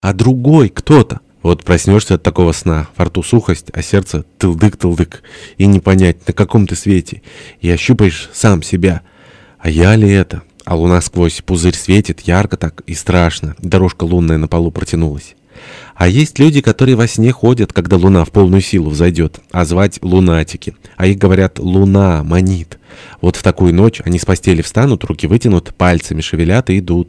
а другой кто-то. Вот проснешься от такого сна, во рту сухость, а сердце тылдык-тылдык, и не понять, на каком ты свете, и ощупаешь сам себя. А я ли это? А луна сквозь пузырь светит, ярко так и страшно, дорожка лунная на полу протянулась. А есть люди, которые во сне ходят, когда луна в полную силу взойдет, а звать лунатики. А их говорят «луна манит». Вот в такую ночь они с постели встанут, руки вытянут, пальцами шевелят и идут.